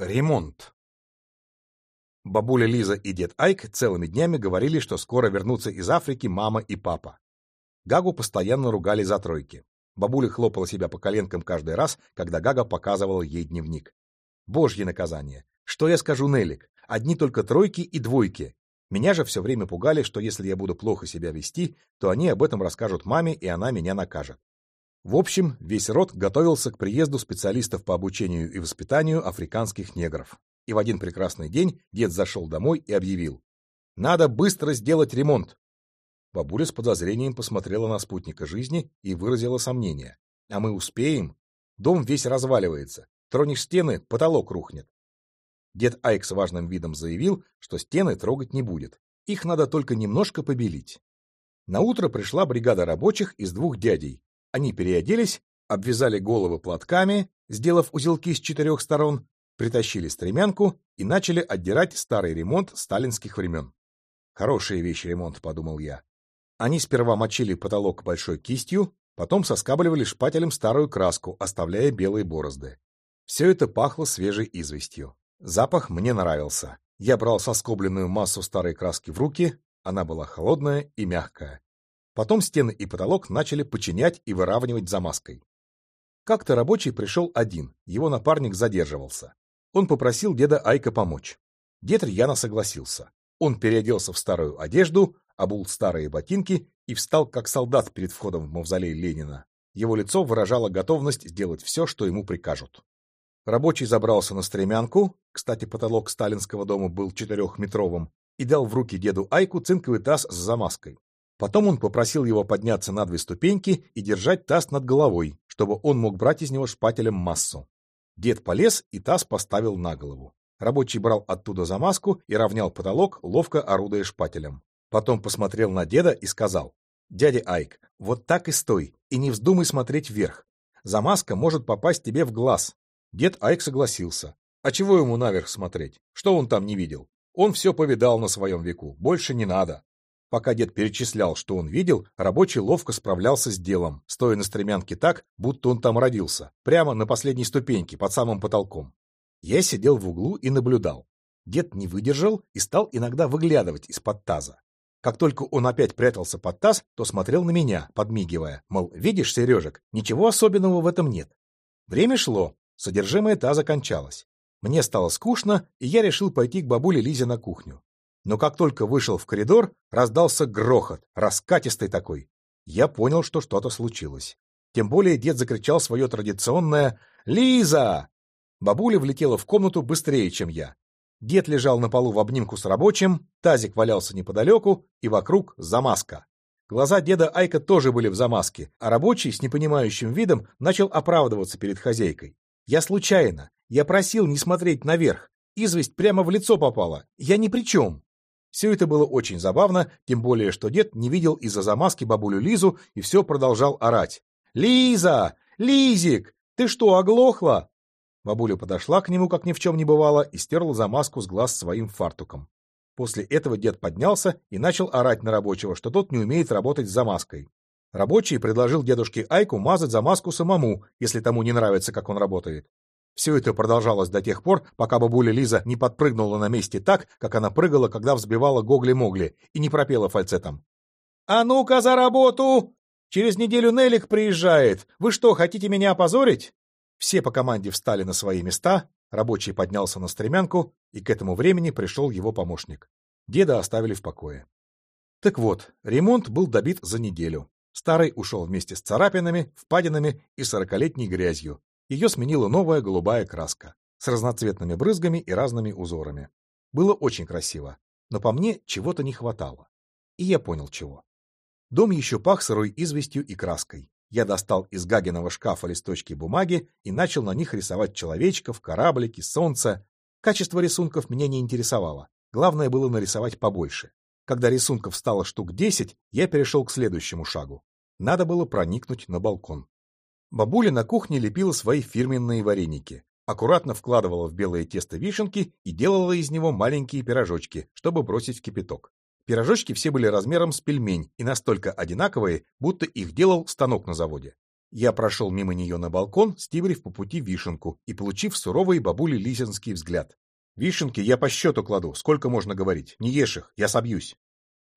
Ремонт. Бабуля Лиза и дед Айк целыми днями говорили, что скоро вернутся из Африки мама и папа. Гагу постоянно ругали за тройки. Бабуля хлопала себя по коленкам каждый раз, когда Гага показывала ей дневник. Божье наказание. Что я скажу Нелик? Одни только тройки и двойки. Меня же все время пугали, что если я буду плохо себя вести, то они об этом расскажут маме, и она меня накажет. В общем, весь род готовился к приезду специалистов по обучению и воспитанию африканских негров. И в один прекрасный день дед зашел домой и объявил. «Надо быстро сделать ремонт!» Бабуля с подозрением посмотрела на спутника жизни и выразила сомнение. «А мы успеем? Дом весь разваливается. Тронешь стены, потолок рухнет». Дед Айк с важным видом заявил, что стены трогать не будет. Их надо только немножко побелить. На утро пришла бригада рабочих из двух дядей, они переоделись, обвязали головы платками, сделав узелки с четырех сторон, притащили стремянку и начали отдирать старый ремонт сталинских времен. Хорошая вещь ремонт, подумал я. Они сперва мочили потолок большой кистью, потом соскабливали шпателем старую краску, оставляя белые борозды. Все это пахло свежей известью. Запах мне нравился. Я брал соскобленную массу старой краски в руки, она была холодная и мягкая. Потом стены и потолок начали починять и выравнивать замазкой. Как-то рабочий пришел один, его напарник задерживался. Он попросил деда Айка помочь. Дед рьяно согласился. Он переоделся в старую одежду, обул старые ботинки и встал как солдат перед входом в мавзолей Ленина. Его лицо выражало готовность сделать все, что ему прикажут. Рабочий забрался на стремянку, кстати, потолок сталинского дома был четырехметровым, и дал в руки деду Айку цинковый таз с замазкой. Потом он попросил его подняться на две ступеньки и держать таз над головой, чтобы он мог брать из него шпателем массу. Дед полез и таз поставил на голову. Рабочий брал оттуда замазку и равнял потолок, ловко орудуя шпателем. Потом посмотрел на деда и сказал, «Дядя Айк, вот так и стой, и не вздумай смотреть вверх. Замазка может попасть тебе в глаз». Дед Айк согласился. А чего ему наверх смотреть? Что он там не видел? Он все повидал на своем веку, больше не надо. Пока дед перечислял, что он видел, рабочий ловко справлялся с делом, стоя на стремянке так, будто он там родился, прямо на последней ступеньке, под самым потолком. Я сидел в углу и наблюдал. Дед не выдержал и стал иногда выглядывать из-под таза. Как только он опять прятался под таз, то смотрел на меня, подмигивая, мол, видишь, Сережек, ничего особенного в этом нет. Время шло, содержимое таза кончалось. Мне стало скучно, и я решил пойти к бабуле Лизе на кухню. Но как только вышел в коридор, раздался грохот, раскатистый такой. Я понял, что что-то случилось. Тем более дед закричал свое традиционное «Лиза!». Бабуля влетела в комнату быстрее, чем я. Дед лежал на полу в обнимку с рабочим, тазик валялся неподалеку, и вокруг замазка. Глаза деда Айка тоже были в замазке, а рабочий с непонимающим видом начал оправдываться перед хозяйкой. «Я случайно. Я просил не смотреть наверх. Известь прямо в лицо попала. Я ни при чем». Все это было очень забавно, тем более, что дед не видел из-за замазки бабулю Лизу и все продолжал орать. «Лиза! Лизик! Ты что, оглохла?» Бабуля подошла к нему, как ни в чем не бывало, и стерла замазку с глаз своим фартуком. После этого дед поднялся и начал орать на рабочего, что тот не умеет работать с замазкой. Рабочий предложил дедушке Айку мазать замазку самому, если тому не нравится, как он работает. Все это продолжалось до тех пор, пока бабуля Лиза не подпрыгнула на месте так, как она прыгала, когда взбивала Гогли-Могли, и не пропела фальцетом. «А ну-ка за работу! Через неделю Нелик приезжает. Вы что, хотите меня опозорить?» Все по команде встали на свои места, рабочий поднялся на стремянку, и к этому времени пришел его помощник. Деда оставили в покое. Так вот, ремонт был добит за неделю. Старый ушел вместе с царапинами, впадинами и сорокалетней грязью, ее сменила новая голубая краска с разноцветными брызгами и разными узорами. Было очень красиво, но по мне чего-то не хватало. И я понял чего. Дом еще пах сырой известью и краской. Я достал из Гагиного шкафа листочки бумаги и начал на них рисовать человечков, кораблики, солнце. Качество рисунков меня не интересовало. Главное было нарисовать побольше. Когда рисунков стало штук десять, я перешел к следующему шагу. Надо было проникнуть на балкон. Бабуля на кухне лепила свои фирменные вареники, аккуратно вкладывала в белое тесто вишенки и делала из него маленькие пирожочки, чтобы бросить в кипяток. Пирожочки все были размером с пельмень и настолько одинаковые, будто их делал станок на заводе. Я прошел мимо нее на балкон, стибрив по пути вишенку и получив суровый бабули лисинский взгляд. «Вишенки я по счету кладу, сколько можно говорить? Не ешь их, я собьюсь».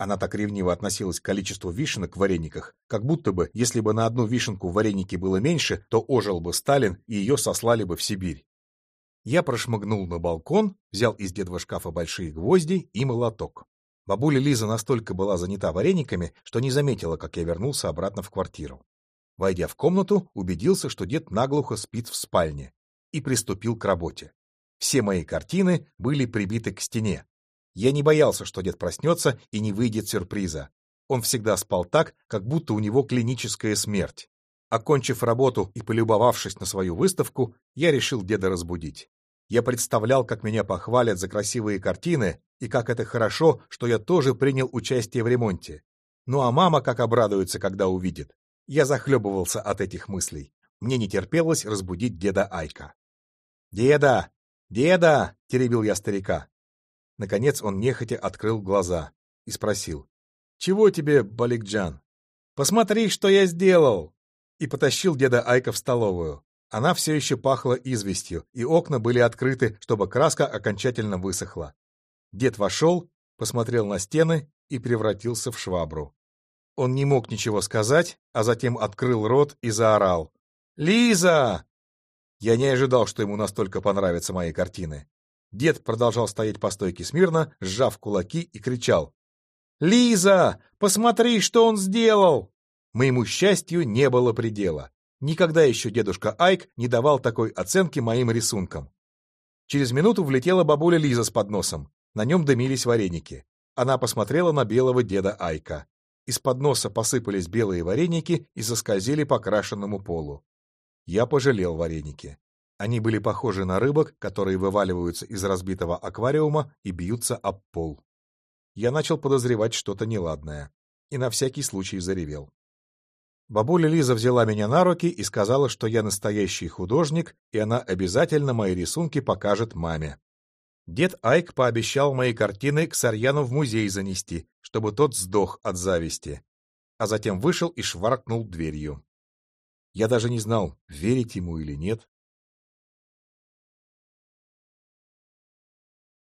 Она так ревниво относилась к количеству вишенок в варениках, как будто бы, если бы на одну вишенку в варенике было меньше, то ожил бы Сталин и ее сослали бы в Сибирь. Я прошмыгнул на балкон, взял из дедова шкафа большие гвозди и молоток. Бабуля Лиза настолько была занята варениками, что не заметила, как я вернулся обратно в квартиру. Войдя в комнату, убедился, что дед наглухо спит в спальне, и приступил к работе. Все мои картины были прибиты к стене. Я не боялся, что дед проснется и не выйдет сюрприза. Он всегда спал так, как будто у него клиническая смерть. Окончив работу и полюбовавшись на свою выставку, я решил деда разбудить. Я представлял, как меня похвалят за красивые картины, и как это хорошо, что я тоже принял участие в ремонте. Ну а мама как обрадуется, когда увидит. Я захлебывался от этих мыслей. Мне не терпелось разбудить деда Айка. «Деда! Деда!» — теребил я старика. Наконец он нехотя открыл глаза и спросил. «Чего тебе, Баликджан?» «Посмотри, что я сделал!» И потащил деда Айка в столовую. Она все еще пахла известью, и окна были открыты, чтобы краска окончательно высохла. Дед вошел, посмотрел на стены и превратился в швабру. Он не мог ничего сказать, а затем открыл рот и заорал. «Лиза!» Я не ожидал, что ему настолько понравятся мои картины. Дед продолжал стоять по стойке смирно, сжав кулаки и кричал. «Лиза! Посмотри, что он сделал!» Моему счастью не было предела. Никогда еще дедушка Айк не давал такой оценки моим рисункам. Через минуту влетела бабуля Лиза с подносом. На нем дымились вареники. Она посмотрела на белого деда Айка. Из-под носа посыпались белые вареники и заскользили по крашенному полу. Я пожалел вареники. Они были похожи на рыбок, которые вываливаются из разбитого аквариума и бьются об пол. Я начал подозревать что-то неладное и на всякий случай заревел. Бабуля Лиза взяла меня на руки и сказала, что я настоящий художник, и она обязательно мои рисунки покажет маме. Дед Айк пообещал мои картины к Сарьяну в музей занести, чтобы тот сдох от зависти, а затем вышел и шваркнул дверью. Я даже не знал, верить ему или нет.